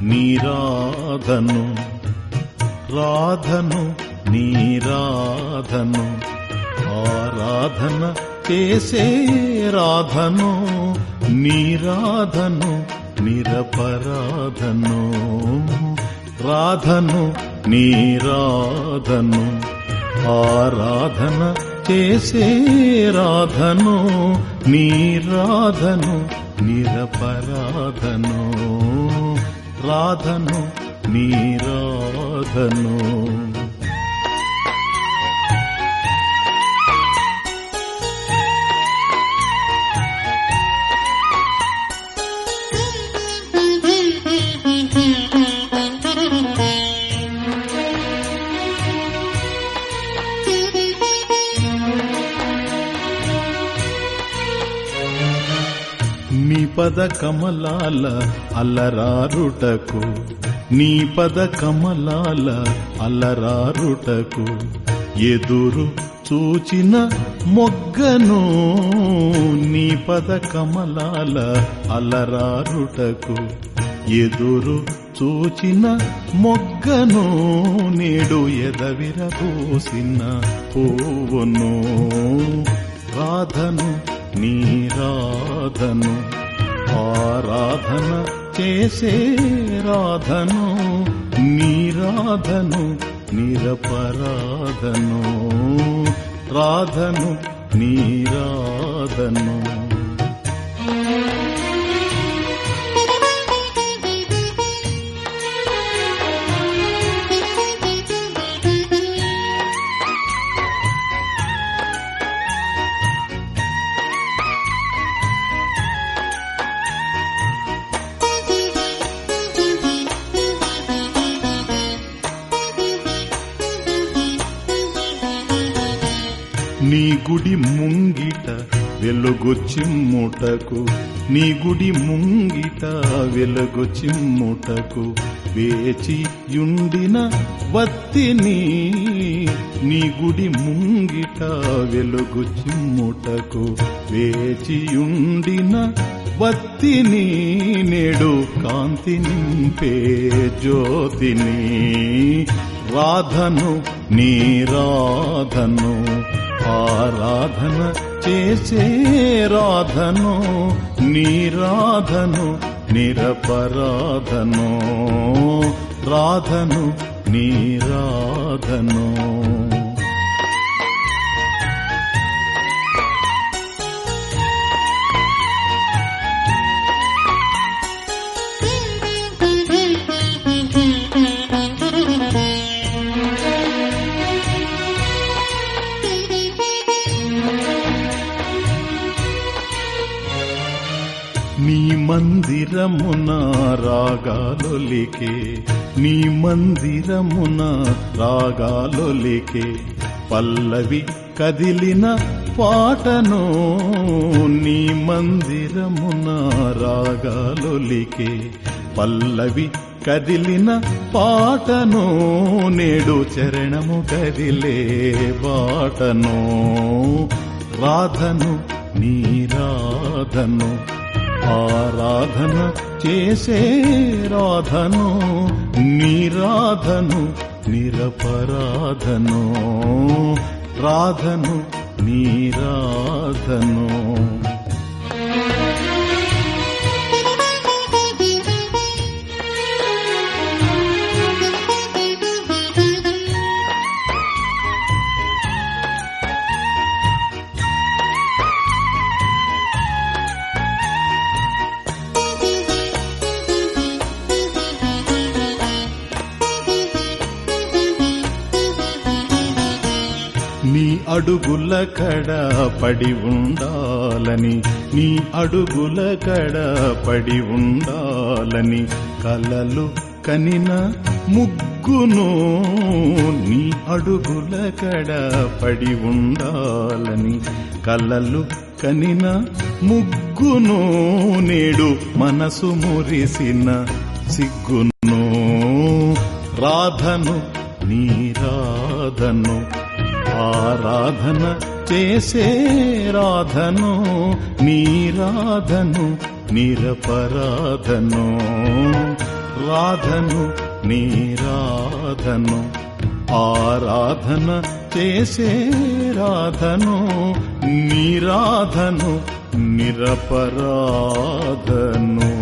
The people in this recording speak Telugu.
నీరాధను రాధను నీరాధను ఆరాధన చేసే రాధను నీరాధను నిరపరాధను రాధను నీరాధను ఆరాధన చేసే రాధను నీరాధను నిరపరాధను. రాధను నీ రాధను. పద కమలాల అల్లరారుటకు. నీ పద కమలాల అల్లరారుటకు. ఎదురు చూచిన మొగ్గను నీ పద కమలాల అల్లరారుటకు. ఎదురు చూచిన మొగ్గను నేడు ఎదవిరబోసిన పువ్వును. రాధను నీరాధను ఆరాధన చేసే రాధను నీరాధను నిరపరాధను రాధను నీరాధను. నీ గుడి ముంగిట వెలుగు చిమ్ముటకు నీ గుడి ముంగిట వెలుగు చిమ్ముటకు వేచియుండిన వత్తిని నీ గుడి ముంగిట వెలుగు చిమ్ముటకు వేచియుండిన వత్తిని నేడు కాంతి నింపే జ్యోతిని రాధను నీ రాధను ఆరాధన చేసే రాధను నీరాధను నిరపరాధను రాధను నీరాధను. నీ మందిరమున రాగాలొలికే నీ మందిరమున రాగాలొలికే పల్లవి కదిలిన పాటను నీ మందిరమున రాగాలొలికే పల్లవి కదిలిన పాటను నేడు చరణము కదిలే బాటను రాధను నీరాధను ఆరాధన చేసే రాధను నీరాధను నిరపరాధను రాధను నీరాధను. అడుగుల కడ పడి ఉండాలని నీ అడుగుల కడ పడి ఉండాలని కలలు కనిన ముగ్గును నీ అడుగుల కడ పడి ఉండాలని కలలు కనిన ముగ్గును నేడు మనసు మురిసిన సిగ్గును రాధను నీరాధను ఆరాధన చేసే రాధను నీరాధను నిరపరాధను. రాధను నీరాధను ఆరాధన చేసే రాధను నీరాధను నిరపరాధను.